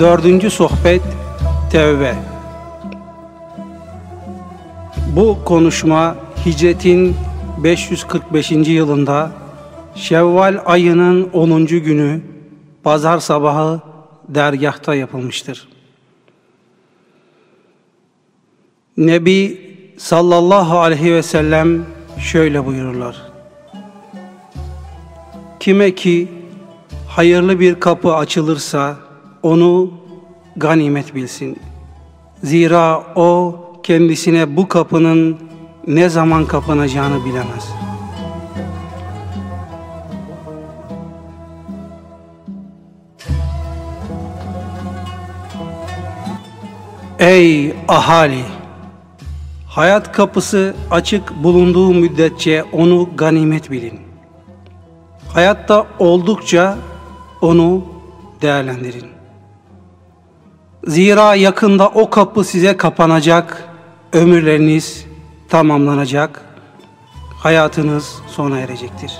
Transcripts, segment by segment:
Dördüncü sohbet Tevbe Bu konuşma hicretin 545. yılında Şevval ayının 10. günü pazar sabahı dergahta yapılmıştır. Nebi sallallahu aleyhi ve sellem şöyle buyururlar. Kime ki hayırlı bir kapı açılırsa onu ganimet bilsin. Zira o kendisine bu kapının ne zaman kapanacağını bilemez. Ey ahali! Hayat kapısı açık bulunduğu müddetçe onu ganimet bilin. Hayatta oldukça onu değerlendirin. Zira yakında o kapı size kapanacak, ömürleriniz tamamlanacak, hayatınız sona erecektir.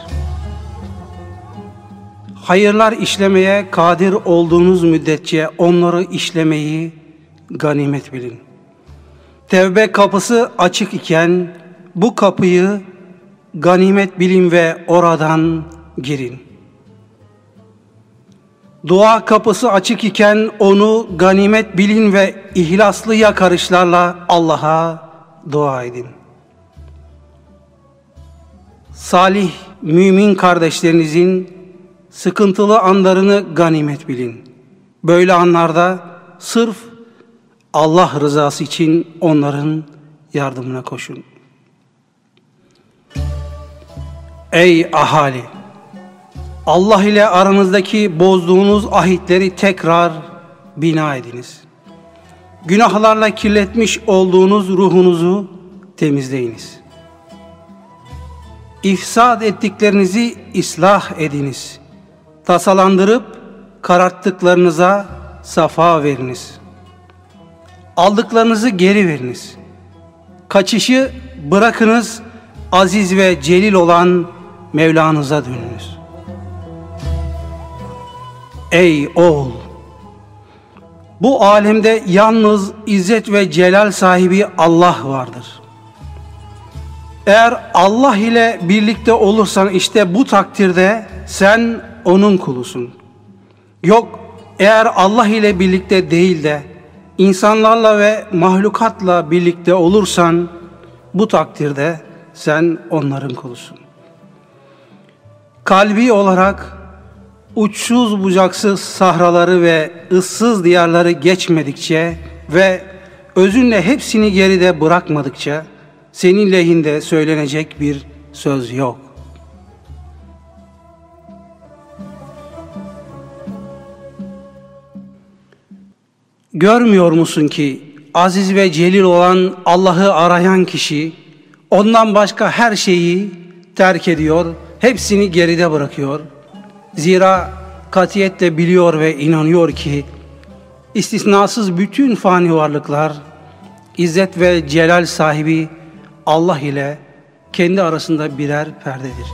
Hayırlar işlemeye kadir olduğunuz müddetçe onları işlemeyi ganimet bilin. Tevbe kapısı açık iken bu kapıyı ganimet bilin ve oradan girin. Dua kapısı açık iken onu ganimet bilin ve ihlaslı yakarışlarla Allah'a dua edin. Salih mümin kardeşlerinizin sıkıntılı anlarını ganimet bilin. Böyle anlarda sırf Allah rızası için onların yardımına koşun. Ey ahali! Allah ile aranızdaki bozduğunuz ahitleri tekrar bina ediniz. Günahlarla kirletmiş olduğunuz ruhunuzu temizleyiniz. İfsad ettiklerinizi ıslah ediniz. Tasalandırıp kararttıklarınıza safa veriniz. Aldıklarınızı geri veriniz. Kaçışı bırakınız, aziz ve celil olan Mevlanıza dönünüz. Ey oğul! Bu alemde yalnız izzet ve celal sahibi Allah vardır. Eğer Allah ile birlikte olursan işte bu takdirde sen onun kulusun. Yok eğer Allah ile birlikte değil de insanlarla ve mahlukatla birlikte olursan bu takdirde sen onların kulusun. Kalbi olarak uçsuz bucaksız sahraları ve ıssız diyarları geçmedikçe ve özünle hepsini geride bırakmadıkça senin lehinde söylenecek bir söz yok. Görmüyor musun ki aziz ve celil olan Allah'ı arayan kişi ondan başka her şeyi terk ediyor, hepsini geride bırakıyor. Zira katiyetle biliyor ve inanıyor ki istisnasız bütün fani varlıklar izzet ve celal sahibi Allah ile kendi arasında birer perdedir.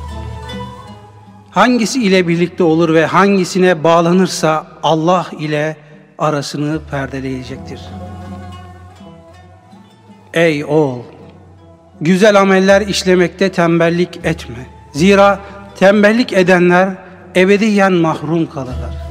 Hangisi ile birlikte olur ve hangisine bağlanırsa Allah ile arasını perdeleyecektir. Ey oğul! Güzel ameller işlemekte tembellik etme. Zira tembellik edenler ebediyen mahrum kalırlar.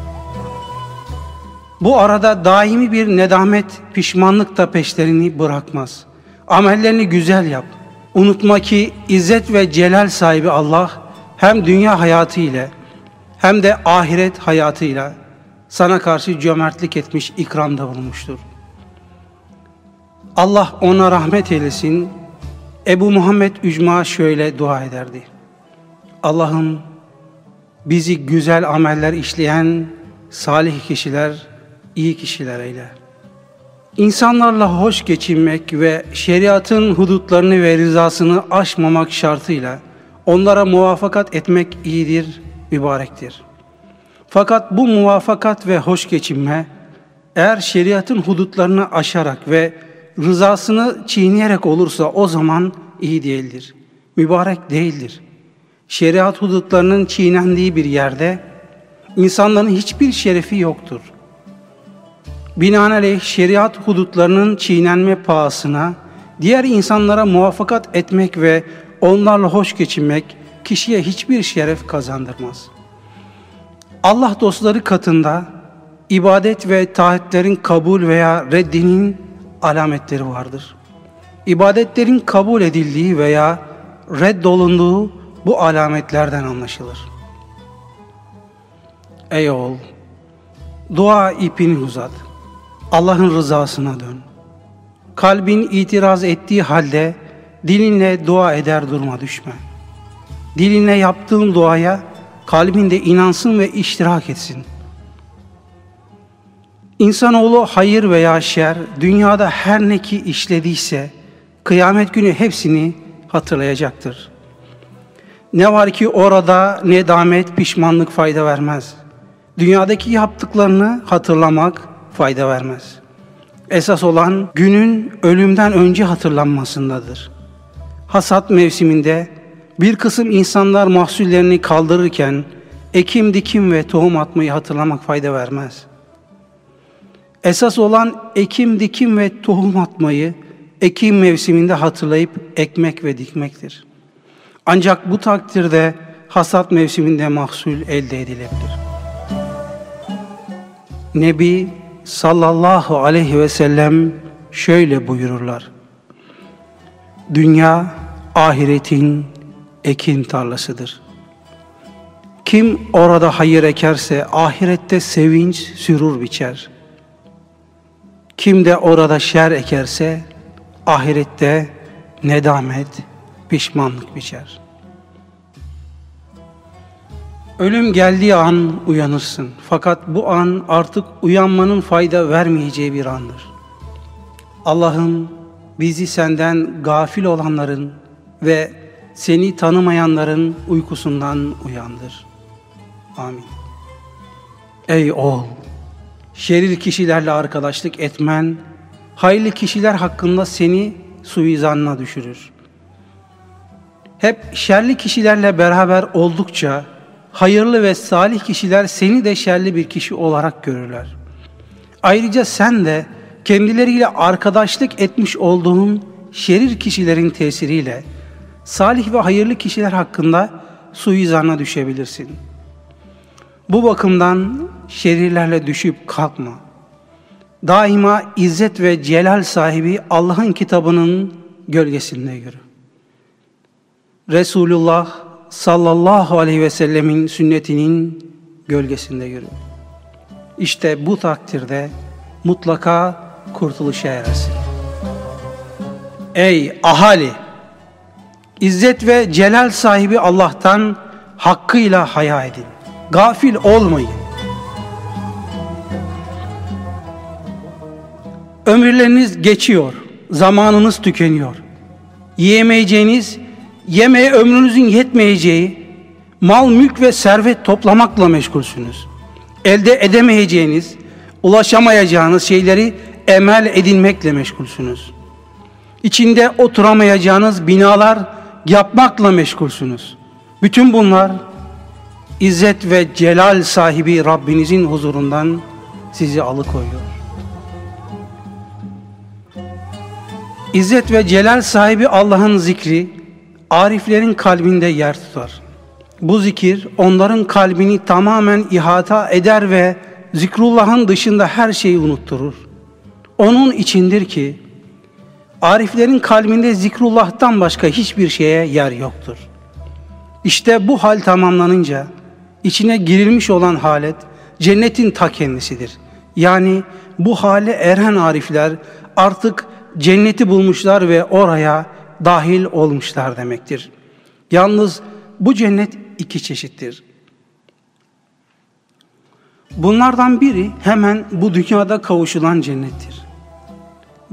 Bu arada daimi bir nedamet, pişmanlık da peşlerini bırakmaz. Amellerini güzel yap. Unutma ki izzet ve celal sahibi Allah hem dünya hayatı ile hem de ahiret hayatıyla sana karşı cömertlik etmiş, ikramda bulmuştur. Allah ona rahmet eylesin. Ebu Muhammed Ücma şöyle dua ederdi. Allah'ım bizi güzel ameller işleyen salih kişiler, iyi kişiler eyle. İnsanlarla hoş geçinmek ve şeriatın hudutlarını ve rızasını aşmamak şartıyla onlara muvaffakat etmek iyidir, mübarektir. Fakat bu muvaffakat ve hoş geçinme eğer şeriatın hudutlarını aşarak ve rızasını çiğneyerek olursa o zaman iyi değildir. Mübarek değildir. Şeriat hudutlarının çiğnendiği bir yerde insanların hiçbir şerefi yoktur. binaenaleyh şeriat hudutlarının çiğnenme pahasına diğer insanlara muvaffakat etmek ve onlarla hoş geçinmek kişiye hiçbir şeref kazandırmaz. Allah dostları katında ibadet ve taahhütlerin kabul veya reddinin alametleri vardır. İbadetlerin kabul edildiği veya reddolunduğu bu alametlerden anlaşılır. Ey oğul, dua ipini uzat. Allah'ın rızasına dön. Kalbin itiraz ettiği halde dilinle dua eder durma düşme. Dilinle yaptığın duaya kalbinde inansın ve iştirak etsin. İnsanoğlu hayır veya şer dünyada her ne ki işlediyse kıyamet günü hepsini hatırlayacaktır. Ne var ki orada ne damet pişmanlık fayda vermez. Dünyadaki yaptıklarını hatırlamak fayda vermez. Esas olan günün ölümden önce hatırlanmasındadır. Hasat mevsiminde bir kısım insanlar mahsullerini kaldırırken ekim dikim ve tohum atmayı hatırlamak fayda vermez. Esas olan ekim dikim ve tohum atmayı ekim mevsiminde hatırlayıp ekmek ve dikmektir. Ancak bu takdirde hasat mevsiminde mahsul elde edilebilir. Nebi sallallahu aleyhi ve sellem şöyle buyururlar. Dünya ahiretin ekin tarlasıdır. Kim orada hayır ekerse ahirette sevinç, sürur biçer. Kim de orada şer ekerse ahirette nedamet, pişmanlık biçer. Ölüm geldiği an uyanırsın. Fakat bu an artık uyanmanın fayda vermeyeceği bir andır. Allah'ım bizi senden gafil olanların ve seni tanımayanların uykusundan uyandır. Amin. Ey oğul! Şerir kişilerle arkadaşlık etmen, hayırlı kişiler hakkında seni suizanına düşürür. Hep şerli kişilerle beraber oldukça, hayırlı ve salih kişiler seni de şerli bir kişi olarak görürler. Ayrıca sen de kendileriyle arkadaşlık etmiş olduğun şerir kişilerin tesiriyle salih ve hayırlı kişiler hakkında suizana düşebilirsin. Bu bakımdan şerirlerle düşüp kalkma. Daima izzet ve celal sahibi Allah'ın kitabının gölgesinde yürü. Resulullah sallallahu aleyhi ve sellemin sünnetinin gölgesinde yürü. İşte bu takdirde mutlaka kurtuluşa erersin. Ey ahali! İzzet ve celal sahibi Allah'tan hakkıyla haya edin. Gafil olmayın. Ömürleriniz geçiyor, zamanınız tükeniyor. Yiyemeyeceğiniz, yemeğe ömrünüzün yetmeyeceği, mal, mülk ve servet toplamakla meşgulsünüz. Elde edemeyeceğiniz, ulaşamayacağınız şeyleri emel edinmekle meşgulsünüz. İçinde oturamayacağınız binalar yapmakla meşgulsünüz. Bütün bunlar İzzet ve celal sahibi Rabbinizin huzurundan sizi alıkoyuyor. İzzet ve celal sahibi Allah'ın zikri ariflerin kalbinde yer tutar. Bu zikir onların kalbini tamamen ihata eder ve zikrullahın dışında her şeyi unutturur. Onun içindir ki ariflerin kalbinde zikrullah'tan başka hiçbir şeye yer yoktur. İşte bu hal tamamlanınca içine girilmiş olan halet cennetin ta kendisidir. Yani bu hale eren arifler artık cenneti bulmuşlar ve oraya dahil olmuşlar demektir. Yalnız bu cennet iki çeşittir. Bunlardan biri hemen bu dünyada kavuşulan cennettir.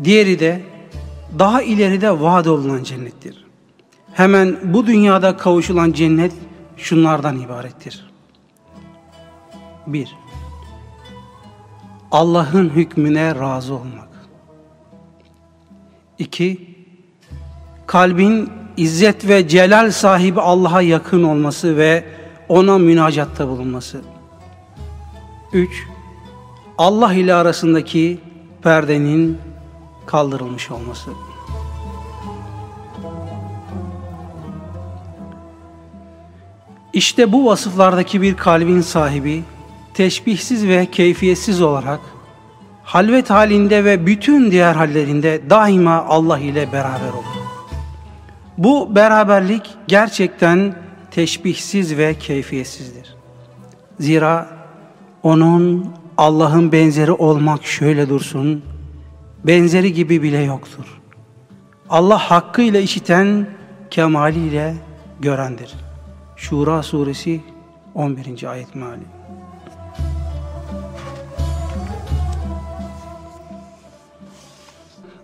Diğeri de daha ileride vaat olunan cennettir. Hemen bu dünyada kavuşulan cennet şunlardan ibarettir. 1. Allah'ın hükmüne razı olmak. 2. Kalbin izzet ve celal sahibi Allah'a yakın olması ve ona münacatta bulunması. 3. Allah ile arasındaki perdenin kaldırılmış olması. İşte bu vasıflardaki bir kalbin sahibi teşbihsiz ve keyfiyetsiz olarak halvet halinde ve bütün diğer hallerinde daima Allah ile beraber olur. Bu beraberlik gerçekten teşbihsiz ve keyfiyetsizdir. Zira onun Allah'ın benzeri olmak şöyle dursun, benzeri gibi bile yoktur. Allah hakkıyla işiten, kemaliyle görendir. Şura suresi 11. ayet meali.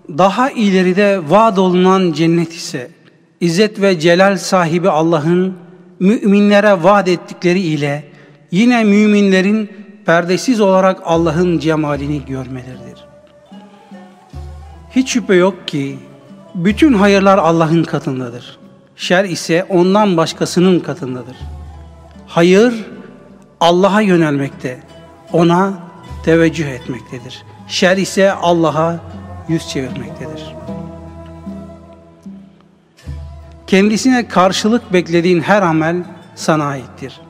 Daha ileride vaad olunan cennet ise İzzet ve Celal sahibi Allah'ın müminlere vaat ettikleri ile yine müminlerin perdesiz olarak Allah'ın cemalini görmeleridir. Hiç şüphe yok ki bütün hayırlar Allah'ın katındadır. Şer ise ondan başkasının katındadır. Hayır Allah'a yönelmekte, ona teveccüh etmektedir. Şer ise Allah'a yüz çevirmektedir. Kendisine karşılık beklediğin her amel sana aittir.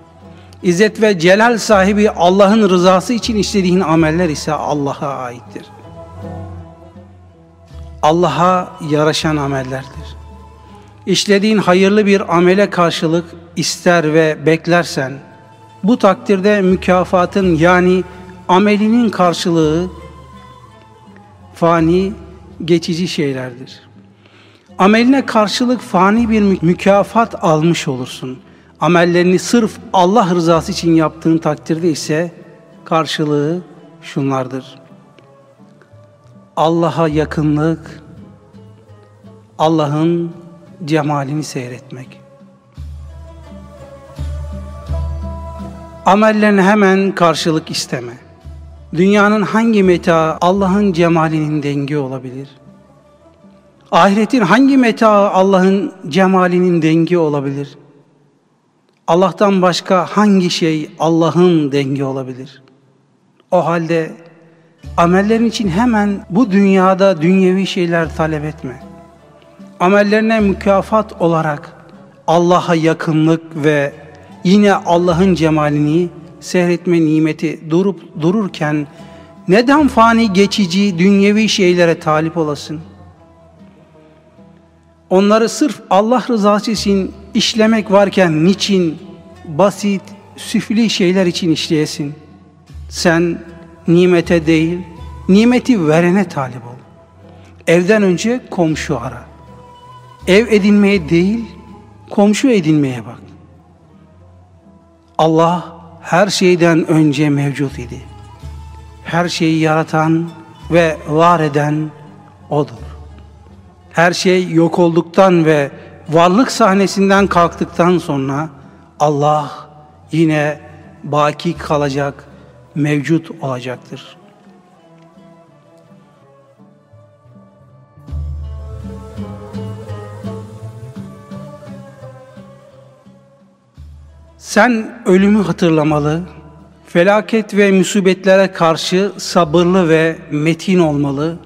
İzzet ve celal sahibi Allah'ın rızası için işlediğin ameller ise Allah'a aittir. Allah'a yaraşan amellerdir. İşlediğin hayırlı bir amele karşılık ister ve beklersen, bu takdirde mükafatın yani amelinin karşılığı fani, geçici şeylerdir. Ameline karşılık fani bir mükafat almış olursun. Amellerini sırf Allah rızası için yaptığın takdirde ise karşılığı şunlardır. Allah'a yakınlık, Allah'ın cemalini seyretmek. Amellerine hemen karşılık isteme. Dünyanın hangi meta Allah'ın cemalinin dengi olabilir? Ahiretin hangi meta Allah'ın cemalinin dengi olabilir? Allah'tan başka hangi şey Allah'ın dengi olabilir? O halde amellerin için hemen bu dünyada dünyevi şeyler talep etme. Amellerine mükafat olarak Allah'a yakınlık ve yine Allah'ın cemalini seyretme nimeti durup dururken neden fani geçici dünyevi şeylere talip olasın? Onları sırf Allah rızası için işlemek varken niçin basit, süfli şeyler için işleyesin? Sen nimete değil, nimeti verene talip ol. Evden önce komşu ara. Ev edinmeye değil, komşu edinmeye bak. Allah her şeyden önce mevcut idi. Her şeyi yaratan ve var eden O'dur. Her şey yok olduktan ve varlık sahnesinden kalktıktan sonra Allah yine baki kalacak, mevcut olacaktır. Sen ölümü hatırlamalı, felaket ve musibetlere karşı sabırlı ve metin olmalı,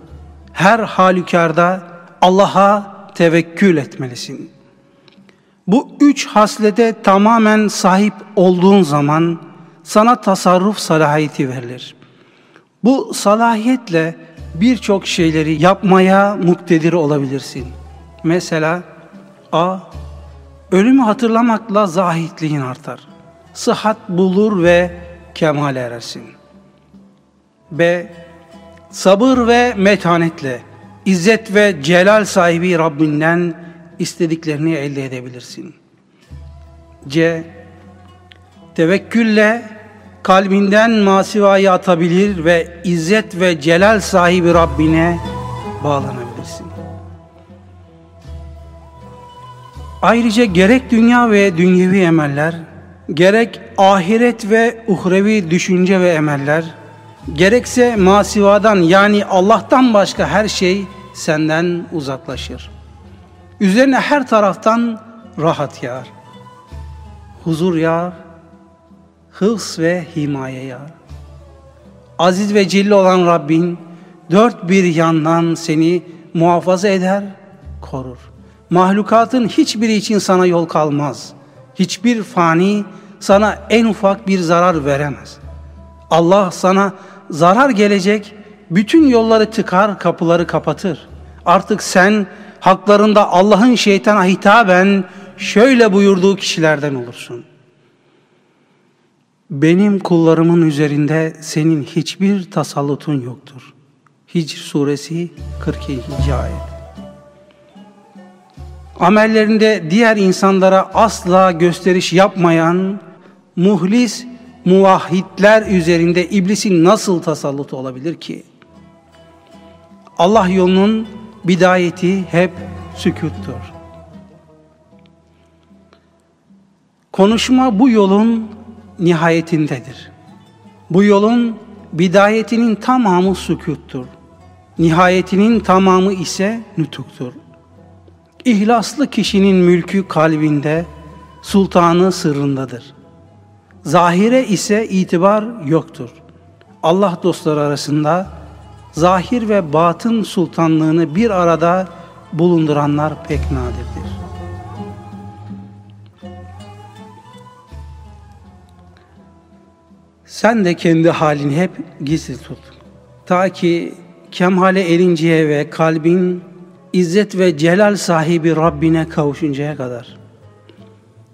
her halükarda Allah'a tevekkül etmelisin. Bu üç haslete tamamen sahip olduğun zaman sana tasarruf salahiyeti verilir. Bu salahiyetle birçok şeyleri yapmaya muktedir olabilirsin. Mesela A. Ölümü hatırlamakla zahitliğin artar. Sıhhat bulur ve kemal erersin. B. Sabır ve metanetle İzzet ve celal sahibi Rabbinden istediklerini elde edebilirsin. C. Tevekkülle kalbinden masivayı atabilir ve izzet ve celal sahibi Rabbine bağlanabilirsin. Ayrıca gerek dünya ve dünyevi emeller, gerek ahiret ve uhrevi düşünce ve emeller, gerekse masivadan yani Allah'tan başka her şey senden uzaklaşır. Üzerine her taraftan rahat yağar. Huzur yağar, hıfz ve himaye yağar. Aziz ve celil olan Rabbin dört bir yandan seni muhafaza eder, korur. Mahlukatın hiçbiri için sana yol kalmaz. Hiçbir fani sana en ufak bir zarar veremez. Allah sana zarar gelecek bütün yolları tıkar, kapıları kapatır. Artık sen haklarında Allah'ın şeytana hitaben şöyle buyurduğu kişilerden olursun. Benim kullarımın üzerinde senin hiçbir tasallutun yoktur. Hicr suresi 42. ayet. Amellerinde diğer insanlara asla gösteriş yapmayan muhlis muvahhidler üzerinde iblisin nasıl tasallutu olabilir ki? Allah yolunun bidayeti hep sükuttur. Konuşma bu yolun nihayetindedir. Bu yolun bidayetinin tamamı sükuttur. Nihayetinin tamamı ise nütuktur. İhlaslı kişinin mülkü kalbinde, sultanı sırrındadır. Zahire ise itibar yoktur. Allah dostları arasında zahir ve batın sultanlığını bir arada bulunduranlar pek nadirdir. Sen de kendi halini hep gizli tut. Ta ki kemale erinceye ve kalbin izzet ve celal sahibi Rabbine kavuşuncaya kadar.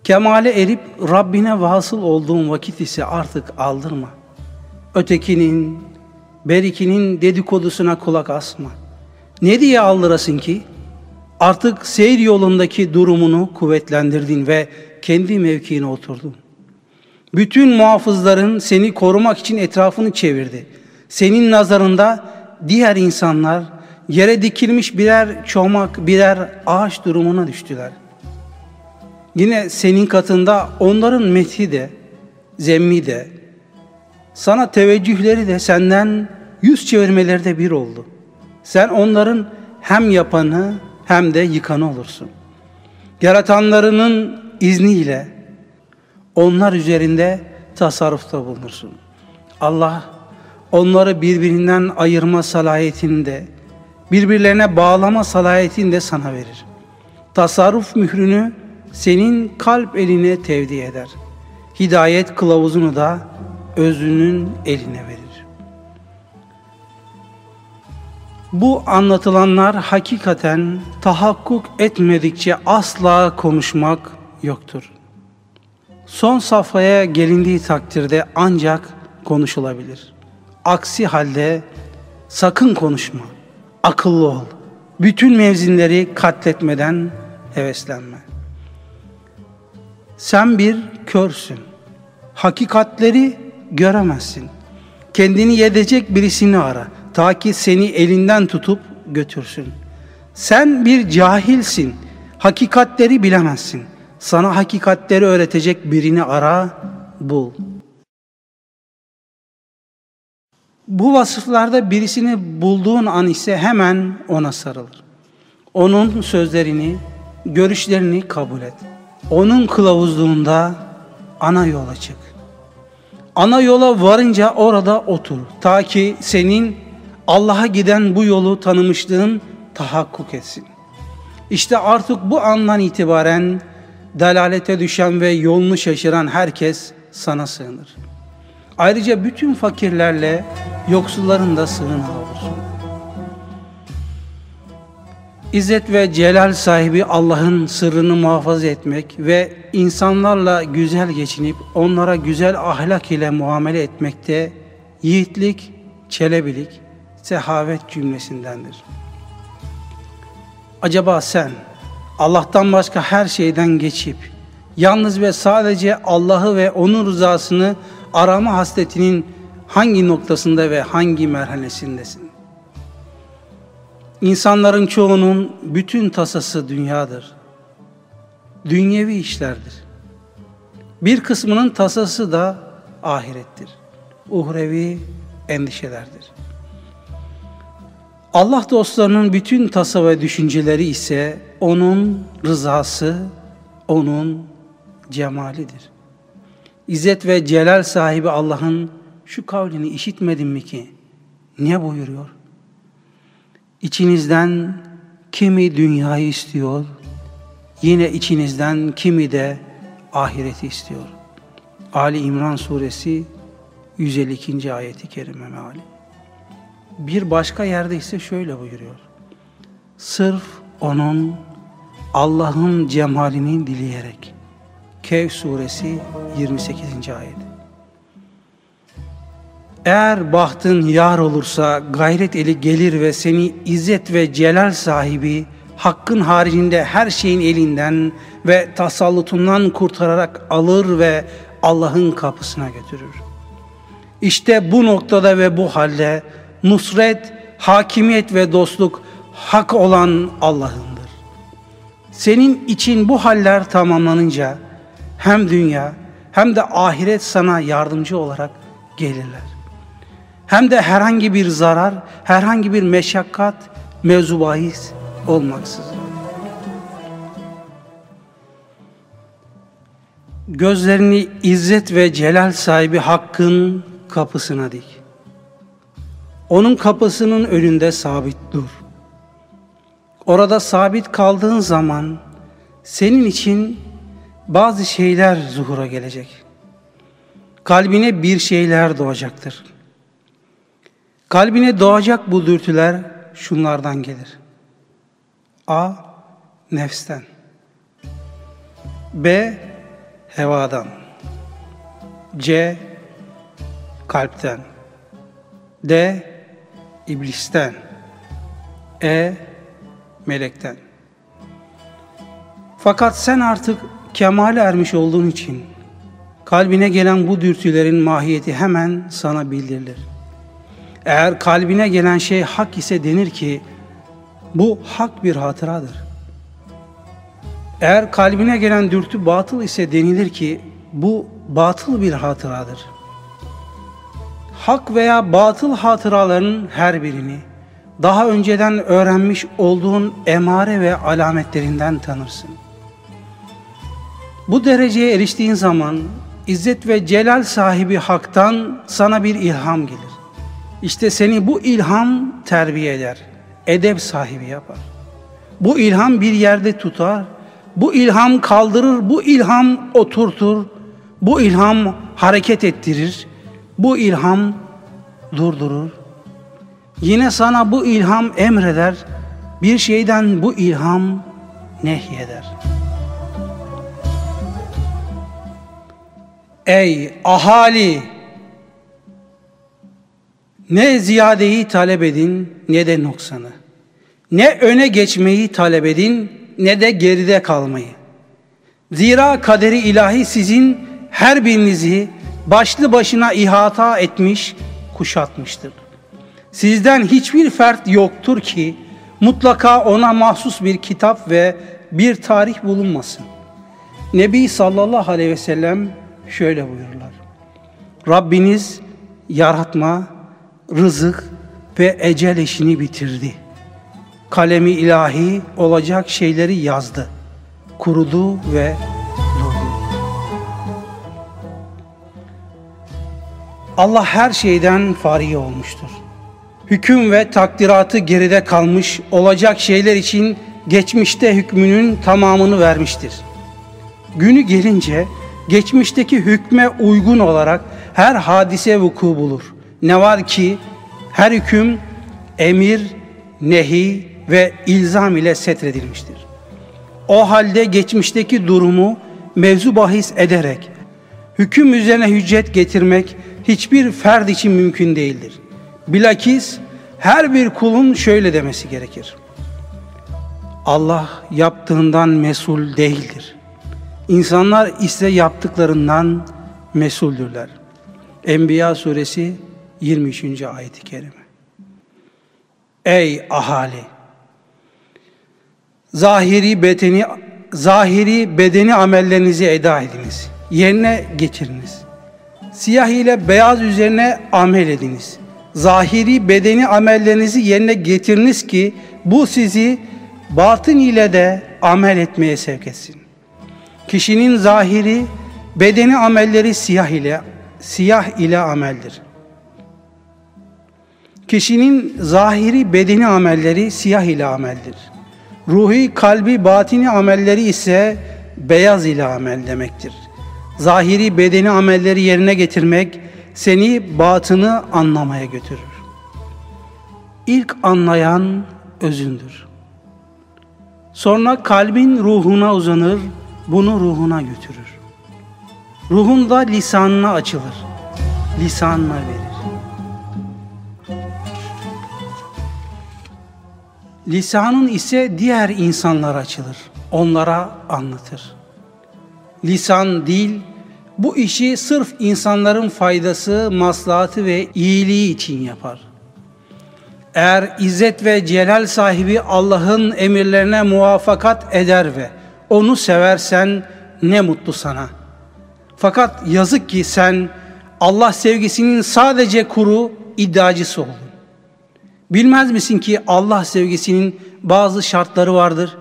Kemale erip Rabbine vasıl olduğun vakit ise artık aldırma. Ötekinin, berikinin dedikodusuna kulak asma. Ne diye aldırasın ki? Artık seyir yolundaki durumunu kuvvetlendirdin ve kendi mevkiine oturdun. Bütün muhafızların seni korumak için etrafını çevirdi. Senin nazarında diğer insanlar yere dikilmiş birer çomak, birer ağaç durumuna düştüler. Yine senin katında onların methi de, zemmi de, sana teveccühleri de senden yüz çevirmeleri de bir oldu. Sen onların hem yapanı hem de yıkanı olursun. Yaratanlarının izniyle onlar üzerinde tasarrufta bulunursun. Allah onları birbirinden ayırma salahiyetini de, birbirlerine bağlama salahiyetini de sana verir. Tasarruf mührünü senin kalp eline tevdi eder. Hidayet kılavuzunu da özünün eline verir. Bu anlatılanlar hakikaten tahakkuk etmedikçe asla konuşmak yoktur. Son safhaya gelindiği takdirde ancak konuşulabilir. Aksi halde sakın konuşma. Akıllı ol. Bütün mevzinleri katletmeden heveslenme. Sen bir körsün. Hakikatleri göremezsin. Kendini yedecek birisini ara. Ta ki seni elinden tutup götürsün. Sen bir cahilsin. Hakikatleri bilemezsin. Sana hakikatleri öğretecek birini ara, bul. Bu vasıflarda birisini bulduğun an ise hemen ona sarılır. Onun sözlerini, görüşlerini kabul et. Onun kılavuzluğunda ana yola çık. Ana yola varınca orada otur. Ta ki senin Allah'a giden bu yolu tanımışlığın tahakkuk etsin. İşte artık bu andan itibaren dalalete düşen ve yolunu şaşıran herkes sana sığınır. Ayrıca bütün fakirlerle yoksulların da sığınağı olursun. İzzet ve celal sahibi Allah'ın sırrını muhafaza etmek ve insanlarla güzel geçinip onlara güzel ahlak ile muamele etmekte yiğitlik, çelebilik, sehavet cümlesindendir. Acaba sen Allah'tan başka her şeyden geçip yalnız ve sadece Allah'ı ve onun rızasını arama hasletinin hangi noktasında ve hangi merhalesindesin? İnsanların çoğunun bütün tasası dünyadır. Dünyevi işlerdir. Bir kısmının tasası da ahirettir. Uhrevi endişelerdir. Allah dostlarının bütün tasa ve düşünceleri ise onun rızası, onun cemalidir. İzzet ve celal sahibi Allah'ın şu kavlini işitmedin mi ki? Ne buyuruyor? İçinizden kimi dünyayı istiyor, yine içinizden kimi de ahireti istiyor. Ali İmran suresi 152. ayeti kerime meali. Bir başka yerde ise şöyle buyuruyor. Sırf onun Allah'ın cemalini dileyerek. Kehf suresi 28. ayet. Eğer bahtın yar olursa gayret eli gelir ve seni izzet ve celal sahibi hakkın haricinde her şeyin elinden ve tasallutundan kurtararak alır ve Allah'ın kapısına götürür. İşte bu noktada ve bu halde nusret, hakimiyet ve dostluk hak olan Allah'ındır. Senin için bu haller tamamlanınca hem dünya hem de ahiret sana yardımcı olarak gelirler. Hem de herhangi bir zarar, herhangi bir meşakkat, mevzu bahis olmaksızın. Gözlerini izzet ve celal sahibi Hakk'ın kapısına dik. Onun kapısının önünde sabit dur. Orada sabit kaldığın zaman senin için bazı şeyler zuhura gelecek. Kalbine bir şeyler doğacaktır. Kalbine doğacak bu dürtüler şunlardan gelir. A. Nefsten B. Hevadan C. Kalpten D. İblisten E. Melekten Fakat sen artık kemale ermiş olduğun için kalbine gelen bu dürtülerin mahiyeti hemen sana bildirilir. Eğer kalbine gelen şey hak ise denir ki bu hak bir hatıradır. Eğer kalbine gelen dürtü batıl ise denilir ki bu batıl bir hatıradır. Hak veya batıl hatıraların her birini daha önceden öğrenmiş olduğun emare ve alametlerinden tanırsın. Bu dereceye eriştiğin zaman İzzet ve celal sahibi haktan sana bir ilham gelir. İşte seni bu ilham terbiye eder, edep sahibi yapar. Bu ilham bir yerde tutar, bu ilham kaldırır, bu ilham oturtur, bu ilham hareket ettirir, bu ilham durdurur. Yine sana bu ilham emreder, bir şeyden bu ilham nehyeder. Ey ahali! Ne ziyadeyi talep edin ne de noksanı. Ne öne geçmeyi talep edin ne de geride kalmayı. Zira kaderi ilahi sizin her birinizi başlı başına ihata etmiş, kuşatmıştır. Sizden hiçbir fert yoktur ki mutlaka ona mahsus bir kitap ve bir tarih bulunmasın. Nebi sallallahu aleyhi ve sellem şöyle buyururlar. Rabbiniz yaratma, rızık ve ecel işini bitirdi. Kalemi ilahi olacak şeyleri yazdı. Kurudu ve durdu. Allah her şeyden fari olmuştur. Hüküm ve takdiratı geride kalmış olacak şeyler için geçmişte hükmünün tamamını vermiştir. Günü gelince geçmişteki hükme uygun olarak her hadise vuku bulur. Ne var ki her hüküm emir, nehi ve ilzam ile setredilmiştir. O halde geçmişteki durumu mevzu bahis ederek hüküm üzerine hüccet getirmek hiçbir ferd için mümkün değildir. Bilakis her bir kulun şöyle demesi gerekir. Allah yaptığından mesul değildir. İnsanlar ise yaptıklarından mesuldürler. Enbiya suresi 23. ayeti kerime. Ey ahali! Zahiri bedeni zahiri bedeni amellerinizi eda ediniz. Yerine getiriniz. Siyah ile beyaz üzerine amel ediniz. Zahiri bedeni amellerinizi yerine getiriniz ki bu sizi batın ile de amel etmeye sevk etsin. Kişinin zahiri bedeni amelleri siyah ile siyah ile ameldir. Kişinin zahiri bedeni amelleri siyah ile ameldir. Ruhi, kalbi, batini amelleri ise beyaz ile amel demektir. Zahiri bedeni amelleri yerine getirmek seni batını anlamaya götürür. İlk anlayan özündür. Sonra kalbin ruhuna uzanır, bunu ruhuna götürür. Ruhun da lisanına açılır, lisanına verir. Lisanın ise diğer insanlar açılır, onlara anlatır. Lisan dil, bu işi sırf insanların faydası, maslahatı ve iyiliği için yapar. Eğer izzet ve celal sahibi Allah'ın emirlerine muvafakat eder ve onu seversen ne mutlu sana. Fakat yazık ki sen Allah sevgisinin sadece kuru iddiacısı oldun. Bilmez misin ki Allah sevgisinin bazı şartları vardır.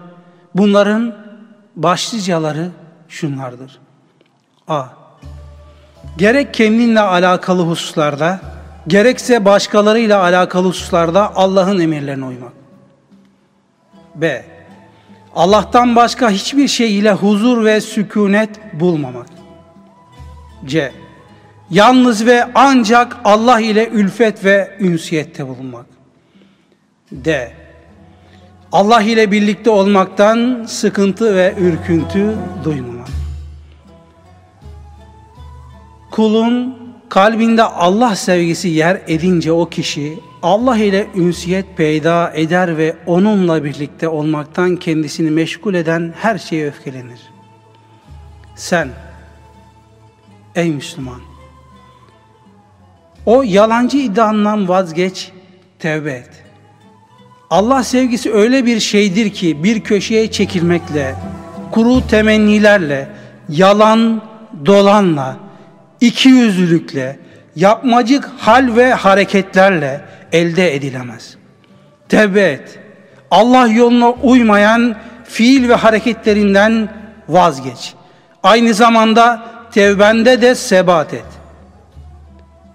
Bunların başlıcaları şunlardır. A. Gerek kendinle alakalı hususlarda, gerekse başkalarıyla alakalı hususlarda Allah'ın emirlerine uymak. B. Allah'tan başka hiçbir şey ile huzur ve sükunet bulmamak. C. Yalnız ve ancak Allah ile ülfet ve ünsiyette bulunmak. D. Allah ile birlikte olmaktan sıkıntı ve ürküntü duymamak. Kulun kalbinde Allah sevgisi yer edince o kişi Allah ile ünsiyet peyda eder ve onunla birlikte olmaktan kendisini meşgul eden her şeye öfkelenir. Sen ey Müslüman o yalancı iddiandan vazgeç, tevbe et. Allah sevgisi öyle bir şeydir ki bir köşeye çekilmekle, kuru temennilerle, yalan, dolanla, iki yüzlülükle, yapmacık hal ve hareketlerle elde edilemez. Tevbe et. Allah yoluna uymayan fiil ve hareketlerinden vazgeç. Aynı zamanda tevbende de sebat et.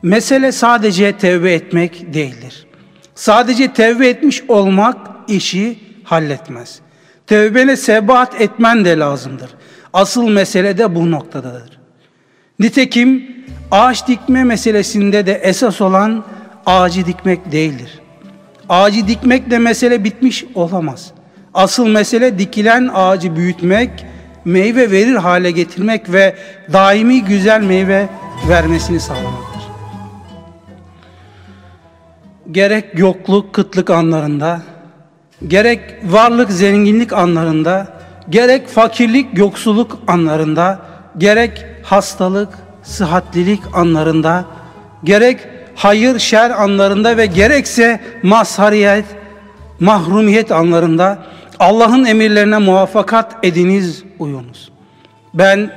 Mesele sadece tevbe etmek değildir. Sadece tevbe etmiş olmak işi halletmez. Tevbene sebat etmen de lazımdır. Asıl mesele de bu noktadadır. Nitekim ağaç dikme meselesinde de esas olan ağacı dikmek değildir. Ağacı dikmekle mesele bitmiş olamaz. Asıl mesele dikilen ağacı büyütmek, meyve verir hale getirmek ve daimi güzel meyve vermesini sağlamaktır. Gerek yokluk, kıtlık anlarında, gerek varlık, zenginlik anlarında, gerek fakirlik, yoksulluk anlarında, gerek hastalık, sıhhatlilik anlarında, gerek hayır, şer anlarında ve gerekse mazhariyet, mahrumiyet anlarında Allah'ın emirlerine muvaffakat ediniz, uyunuz. Ben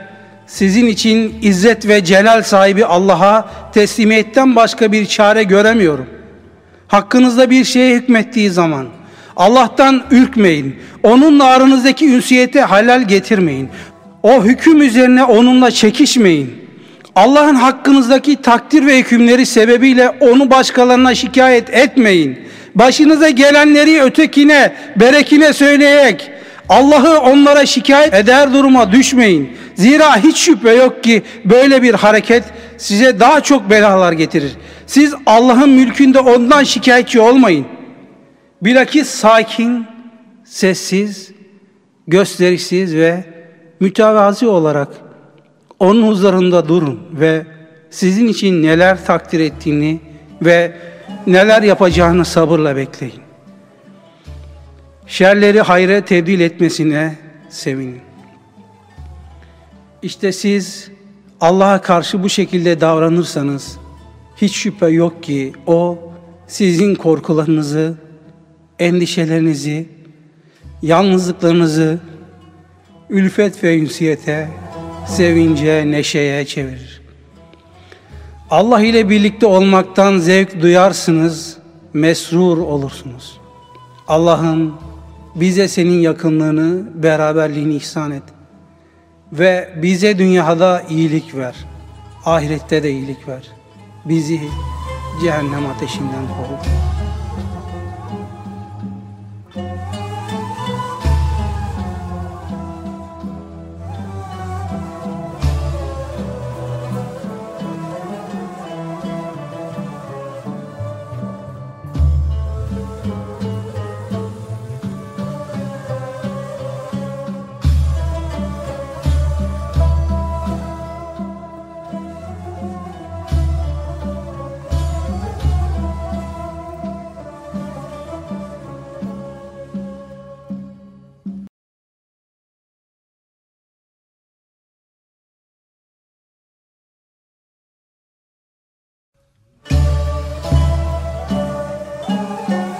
sizin için izzet ve celal sahibi Allah'a teslimiyetten başka bir çare göremiyorum. Hakkınızda bir şeye hükmettiği zaman Allah'tan ürkmeyin. Onunla aranızdaki ünsiyete halal getirmeyin. O hüküm üzerine onunla çekişmeyin. Allah'ın hakkınızdaki takdir ve hükümleri sebebiyle onu başkalarına şikayet etmeyin. Başınıza gelenleri ötekine, berekine söyleyerek Allah'ı onlara şikayet eder duruma düşmeyin. Zira hiç şüphe yok ki böyle bir hareket size daha çok belalar getirir. Siz Allah'ın mülkünde ondan şikayetçi olmayın. Bilakis sakin, sessiz, gösterişsiz ve mütevazi olarak onun huzurunda durun ve sizin için neler takdir ettiğini ve neler yapacağını sabırla bekleyin. Şerleri hayra tebdil etmesine sevinin. İşte siz Allah'a karşı bu şekilde davranırsanız hiç şüphe yok ki o sizin korkularınızı, endişelerinizi, yalnızlıklarınızı ülfet ve ünsiyete, sevince, neşeye çevirir. Allah ile birlikte olmaktan zevk duyarsınız, mesrur olursunuz. Allah'ım bize senin yakınlığını, beraberliğini ihsan et. Ve bize dünyada iyilik ver. Ahirette de iyilik ver. Busy है। जहाँ जहन्नम आतेशिंदान हो